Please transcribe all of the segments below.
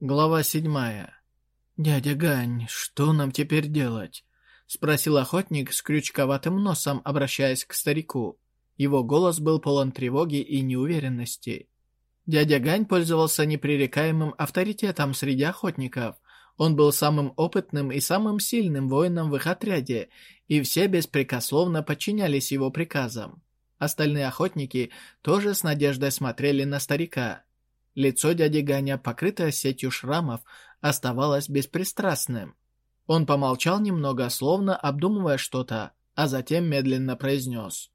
Глава седьмая. «Дядя Гань, что нам теперь делать?» — спросил охотник с крючковатым носом, обращаясь к старику. Его голос был полон тревоги и неуверенности. Дядя Гань пользовался непререкаемым авторитетом среди охотников. Он был самым опытным и самым сильным воином в их отряде, и все беспрекословно подчинялись его приказам. Остальные охотники тоже с надеждой смотрели на старика. Лицо дяди Ганя, покрытое сетью шрамов, оставалось беспристрастным. Он помолчал немного, словно обдумывая что-то, а затем медленно произнес.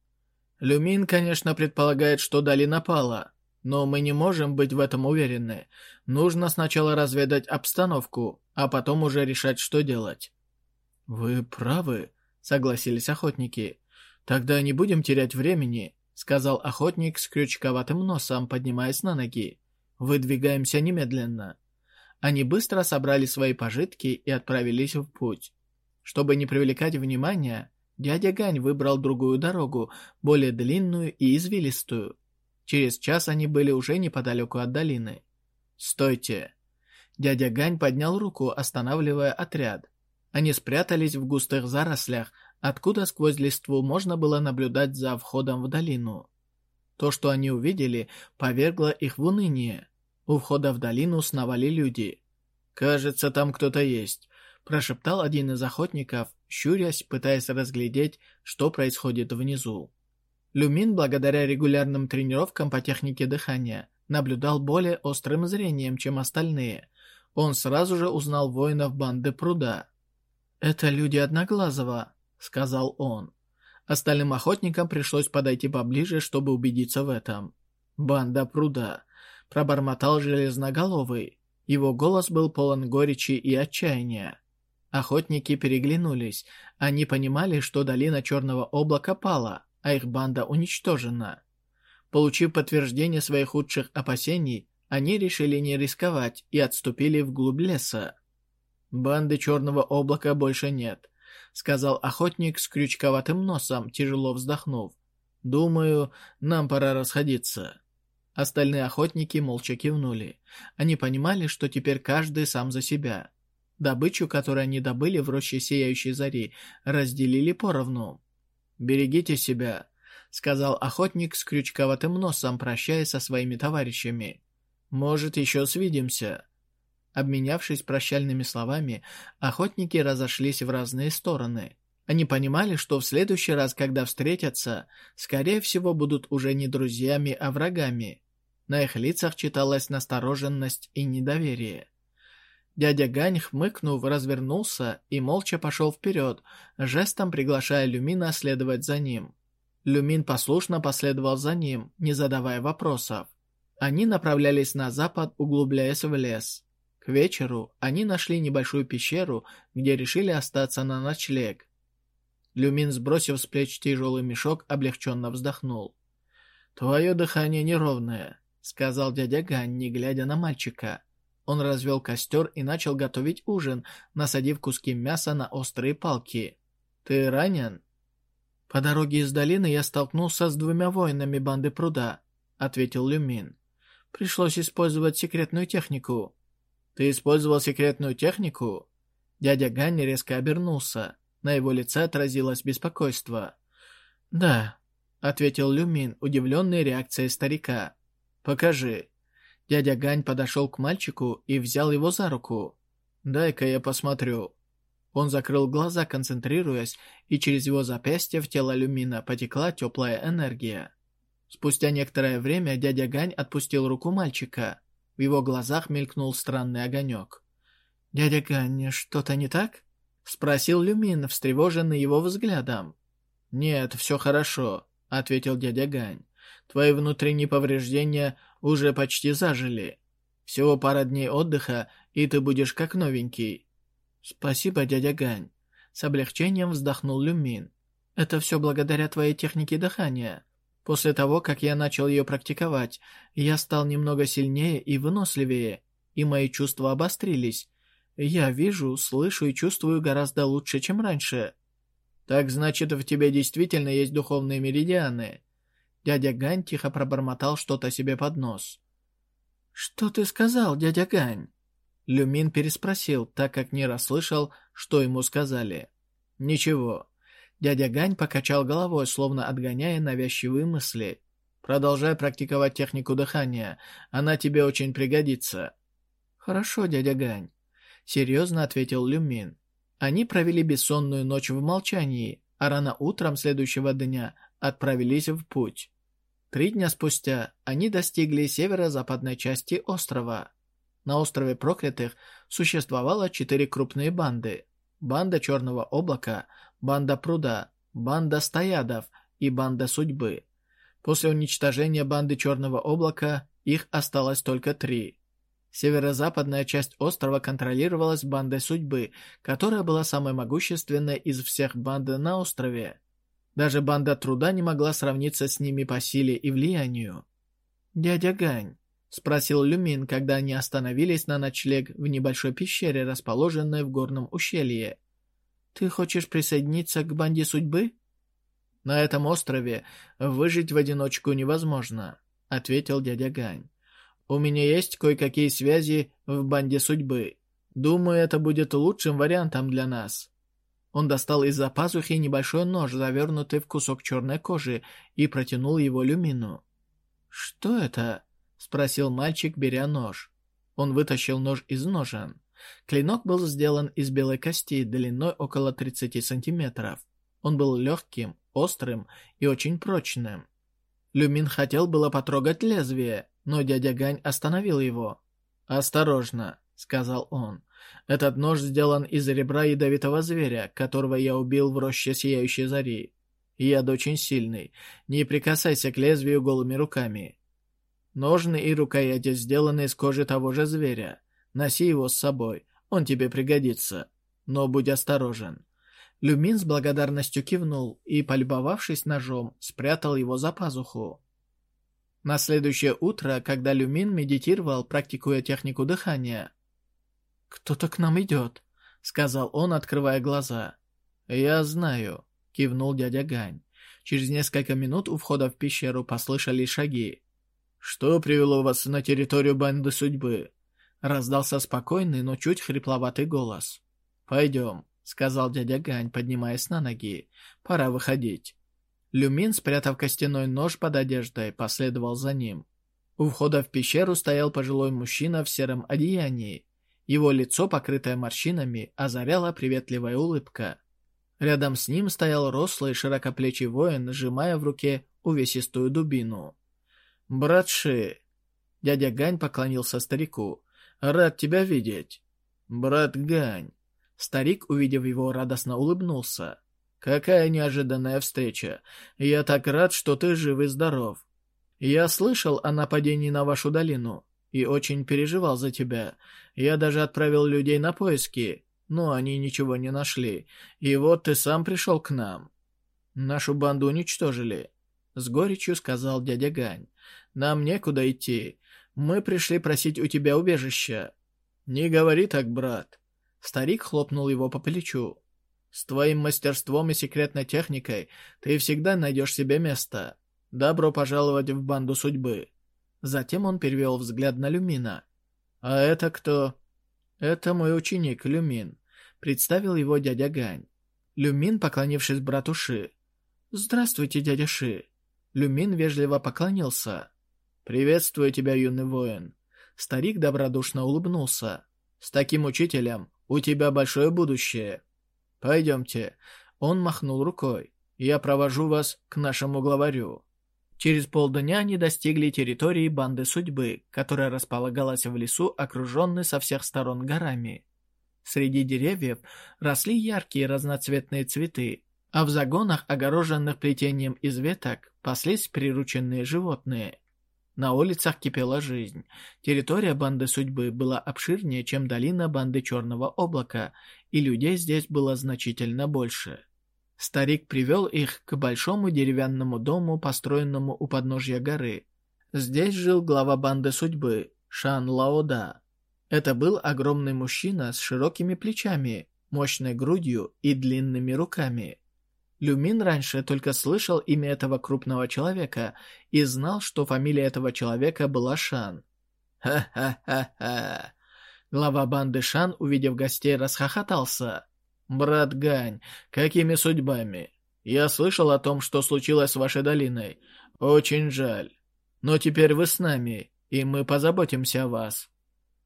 «Люмин, конечно, предполагает, что долина пала, но мы не можем быть в этом уверены. Нужно сначала разведать обстановку, а потом уже решать, что делать». «Вы правы», — согласились охотники. «Тогда не будем терять времени», — сказал охотник с крючковатым носом, поднимаясь на ноги. Выдвигаемся немедленно. Они быстро собрали свои пожитки и отправились в путь. Чтобы не привлекать внимания, дядя Гань выбрал другую дорогу, более длинную и извилистую. Через час они были уже неподалеку от долины. «Стойте!» Дядя Гань поднял руку, останавливая отряд. Они спрятались в густых зарослях, откуда сквозь листву можно было наблюдать за входом в долину. То, что они увидели, повергло их в уныние. У входа в долину сновали люди. «Кажется, там кто-то есть», – прошептал один из охотников, щурясь, пытаясь разглядеть, что происходит внизу. Люмин, благодаря регулярным тренировкам по технике дыхания, наблюдал более острым зрением, чем остальные. Он сразу же узнал воинов банды пруда. «Это люди Одноглазого», — сказал он. Остальным охотникам пришлось подойти поближе, чтобы убедиться в этом. «Банда пруда пробормотал Железноголовый. Его голос был полон горечи и отчаяния. Охотники переглянулись. Они понимали, что долина Черного Облака пала, а их банда уничтожена. Получив подтверждение своих худших опасений, они решили не рисковать и отступили вглубь леса. «Банды Черного Облака больше нет», — сказал охотник с крючковатым носом, тяжело вздохнув. «Думаю, нам пора расходиться». Остальные охотники молча кивнули. Они понимали, что теперь каждый сам за себя. Добычу, которую они добыли в роще Сияющей Зари, разделили поровну. «Берегите себя», — сказал охотник с крючковатым носом, прощаясь со своими товарищами. «Может, еще свидимся». Обменявшись прощальными словами, охотники разошлись в разные стороны. Они понимали, что в следующий раз, когда встретятся, скорее всего будут уже не друзьями, а врагами. На их лицах читалась настороженность и недоверие. Дядя Гань, хмыкнув, развернулся и молча пошел вперед, жестом приглашая Люмина следовать за ним. Люмин послушно последовал за ним, не задавая вопросов. Они направлялись на запад, углубляясь в лес. К вечеру они нашли небольшую пещеру, где решили остаться на ночлег. Люмин, сбросив с плеч тяжелый мешок, облегченно вздохнул. «Твое дыхание неровное сказал дядя Гань, не глядя на мальчика. Он развел костер и начал готовить ужин, насадив куски мяса на острые палки. «Ты ранен?» «По дороге из долины я столкнулся с двумя воинами банды пруда», — ответил Люмин. «Пришлось использовать секретную технику». «Ты использовал секретную технику?» Дядя Гань резко обернулся. На его лице отразилось беспокойство. «Да», — ответил Люмин, удивленный реакцией старика. «Покажи». Дядя Гань подошел к мальчику и взял его за руку. «Дай-ка я посмотрю». Он закрыл глаза, концентрируясь, и через его запястье в тело Люмина потекла теплая энергия. Спустя некоторое время дядя Гань отпустил руку мальчика. В его глазах мелькнул странный огонек. «Дядя Гань, что-то не так?» — спросил Люмин, встревоженный его взглядом. «Нет, все хорошо», — ответил дядя Гань. Твои внутренние повреждения уже почти зажили. Всего пара дней отдыха, и ты будешь как новенький». «Спасибо, дядя Гань». С облегчением вздохнул Люмин. «Это все благодаря твоей технике дыхания. После того, как я начал ее практиковать, я стал немного сильнее и выносливее, и мои чувства обострились. Я вижу, слышу и чувствую гораздо лучше, чем раньше». «Так значит, в тебе действительно есть духовные меридианы?» Дядя Гань тихо пробормотал что-то себе под нос. «Что ты сказал, дядя Гань?» Люмин переспросил, так как не расслышал, что ему сказали. «Ничего». Дядя Гань покачал головой, словно отгоняя навязчивые мысли. «Продолжай практиковать технику дыхания. Она тебе очень пригодится». «Хорошо, дядя Гань», — серьезно ответил Люмин. Они провели бессонную ночь в молчании, а рано утром следующего дня отправились в путь. Три дня спустя они достигли северо-западной части острова. На острове Проклятых существовало четыре крупные банды. Банда Черного Облака, банда Пруда, банда Стоядов и банда Судьбы. После уничтожения банды Черного Облака их осталось только три. Северо-западная часть острова контролировалась бандой Судьбы, которая была самой могущественной из всех банд на острове. Даже банда Труда не могла сравниться с ними по силе и влиянию. «Дядя Гань, — спросил Люмин, когда они остановились на ночлег в небольшой пещере, расположенной в горном ущелье. «Ты хочешь присоединиться к банде судьбы?» «На этом острове выжить в одиночку невозможно», — ответил дядя Гань. «У меня есть кое-какие связи в банде судьбы. Думаю, это будет лучшим вариантом для нас». Он достал из-за пазухи небольшой нож, завернутый в кусок черной кожи, и протянул его Люмину. «Что это?» спросил мальчик, беря нож. Он вытащил нож из ножен. Клинок был сделан из белой кости длиной около 30 сантиметров. Он был легким, острым и очень прочным. Люмин хотел было потрогать лезвие, но дядя Гань остановил его. «Осторожно», — сказал он. «Этот нож сделан из ребра ядовитого зверя, которого я убил в роще Сияющей Зари. Яд очень сильный. Не прикасайся к лезвию голыми руками. Ножны и рукояти сделаны из кожи того же зверя. Носи его с собой, он тебе пригодится. Но будь осторожен». Люмин с благодарностью кивнул и, полюбовавшись ножом, спрятал его за пазуху. На следующее утро, когда Люмин медитировал, практикуя технику дыхания, «Кто-то к нам идет», — сказал он, открывая глаза. «Я знаю», — кивнул дядя Гань. Через несколько минут у входа в пещеру послышались шаги. «Что привело вас на территорию банды судьбы?» Раздался спокойный, но чуть хрипловатый голос. «Пойдем», — сказал дядя Гань, поднимаясь на ноги. «Пора выходить». Люмин, спрятав костяной нож под одеждой, последовал за ним. У входа в пещеру стоял пожилой мужчина в сером одеянии. Его лицо, покрытое морщинами, озаряла приветливая улыбка. Рядом с ним стоял рослый широкоплечий воин, сжимая в руке увесистую дубину. «Братши!» Дядя Гань поклонился старику. «Рад тебя видеть!» «Брат Гань!» Старик, увидев его, радостно улыбнулся. «Какая неожиданная встреча! Я так рад, что ты жив и здоров. Я слышал о нападении на вашу долину и очень переживал за тебя. Я даже отправил людей на поиски, но они ничего не нашли. И вот ты сам пришел к нам. Нашу банду уничтожили», — с горечью сказал дядя Гань. Нам некуда идти. Мы пришли просить у тебя убежища». «Не говори так, брат». Старик хлопнул его по плечу. «С твоим мастерством и секретной техникой ты всегда найдешь себе место. Добро пожаловать в банду судьбы». Затем он перевел взгляд на Люмина. «А это кто?» «Это мой ученик, Люмин», — представил его дядя Гань. Люмин, поклонившись брату Ши. «Здравствуйте, дядя Ши». Люмин вежливо поклонился. «Приветствую тебя, юный воин». Старик добродушно улыбнулся. «С таким учителем у тебя большое будущее. Пойдемте». Он махнул рукой. «Я провожу вас к нашему главарю». Через полдня они достигли территории банды судьбы, которая располагалась в лесу, окруженной со всех сторон горами. Среди деревьев росли яркие разноцветные цветы, а в загонах, огороженных плетением из веток, паслись прирученные животные. На улицах кипела жизнь. Территория банды судьбы была обширнее, чем долина банды Черного облака, и людей здесь было значительно больше. Старик привел их к большому деревянному дому, построенному у подножья горы. Здесь жил глава банды судьбы, Шан Лаода. Это был огромный мужчина с широкими плечами, мощной грудью и длинными руками. Люмин раньше только слышал имя этого крупного человека и знал, что фамилия этого человека была Шан. «Ха-ха-ха-ха!» Глава банды Шан, увидев гостей, расхохотался. «Брат Гань, какими судьбами? Я слышал о том, что случилось с вашей долиной. Очень жаль. Но теперь вы с нами, и мы позаботимся о вас».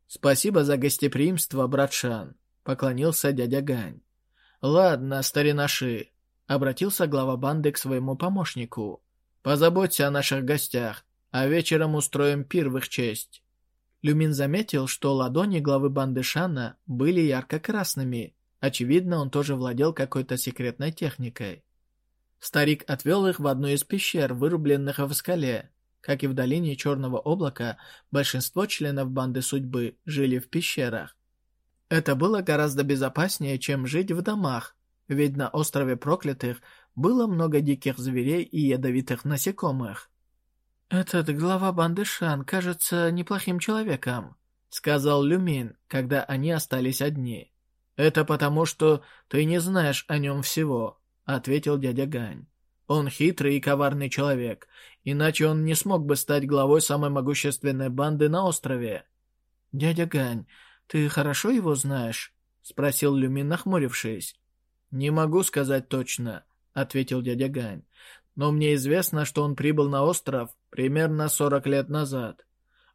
«Спасибо за гостеприимство, брат Шан», — поклонился дядя Гань. «Ладно, старинаши», — обратился глава банды к своему помощнику. «Позаботься о наших гостях, а вечером устроим пир в их честь». Люмин заметил, что ладони главы банды Шана были ярко-красными. Очевидно, он тоже владел какой-то секретной техникой. Старик отвел их в одну из пещер, вырубленных в скале. Как и в долине Черного облака, большинство членов банды судьбы жили в пещерах. Это было гораздо безопаснее, чем жить в домах, ведь на острове проклятых было много диких зверей и ядовитых насекомых. «Этот глава банды Шан кажется неплохим человеком», — сказал Люмин, когда они остались одни. «Это потому, что ты не знаешь о нем всего», — ответил дядя Гань. «Он хитрый и коварный человек, иначе он не смог бы стать главой самой могущественной банды на острове». «Дядя Гань, ты хорошо его знаешь?» — спросил Люмин, нахмурившись. «Не могу сказать точно», — ответил дядя Гань. «Но мне известно, что он прибыл на остров примерно сорок лет назад.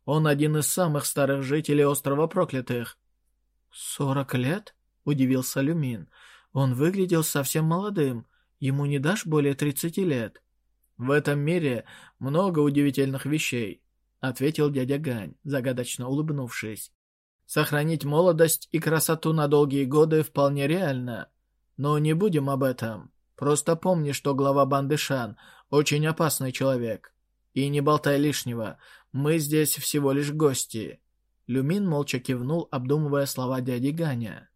Он один из самых старых жителей острова Проклятых». «Сорок лет?» — удивился Люмин. «Он выглядел совсем молодым. Ему не дашь более тридцати лет». «В этом мире много удивительных вещей», — ответил дядя Гань, загадочно улыбнувшись. «Сохранить молодость и красоту на долгие годы вполне реально. Но не будем об этом. Просто помни, что глава банды Шан очень опасный человек. И не болтай лишнего, мы здесь всего лишь гости». Люмин молча кивнул, обдумывая слова дяди Ганя.